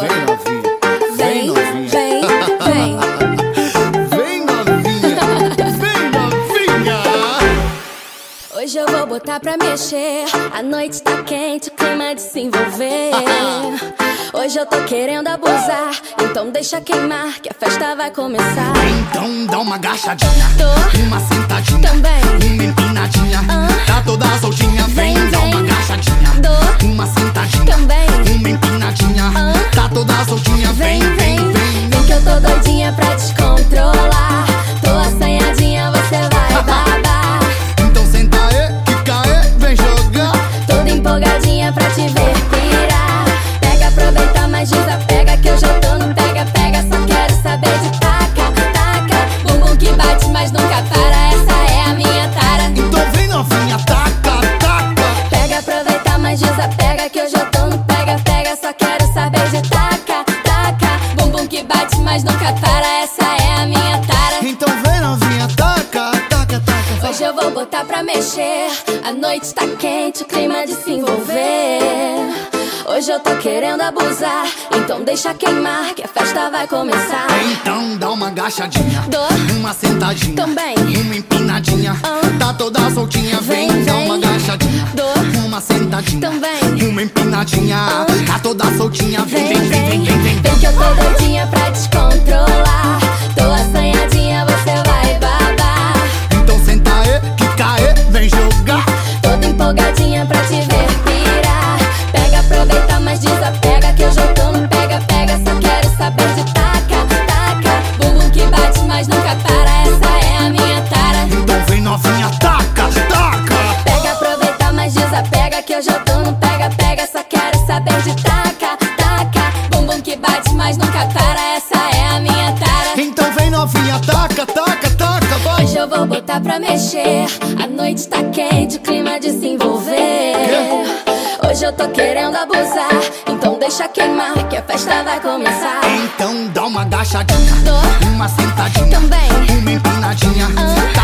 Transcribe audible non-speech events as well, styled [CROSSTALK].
Vem novinha, vem. Vem, vem. [LAUGHS] Vem novinha, vem novinha. Hoje eu vou botar pra mexer. A noite tá quente, o clima de se envolver. [LAUGHS] Hoje eu tô querendo abusar. Então deixa queimar que a festa vai começar. Então dá uma agachadinha. Tô. Uma sentadinha. Também. Uma empinadinha. Ah. Tá toda soltinha. Vem, vem. dá uma agachadinha. Dou. Uma sentadinha. Também. Uma empinadinha. Ah. Mas nunca para. Essa é a minha tara. Então vem novinha, taca, taca, taca. Hoje eu vou botar pra mexer. A noite tá quente, o clima de se envolver. Hoje eu tô querendo abusar, então deixa queimar que a festa vai começar. Então dá uma agachadinha, Dou. uma sentadinha, Também. uma empinadinha. Ah. Tá toda soltinha, vem, Vem, dá uma agachadinha, Dou. uma sentadinha, Também. Uma empinadinha. Tá toda soltinha, vem, vem, vem, vem, vem. Vem que eu tô doidinha pra descontrolar. Novinha, taca, taca, taca, vai. Hoje eu vou botar pra mexer. A noite tá quente, o clima de se envolver. Hoje eu tô querendo abusar, então deixa queimar que a festa vai começar. Então dá uma agachadinha, uma sentadinha, Também. uma empinadinha. Ah.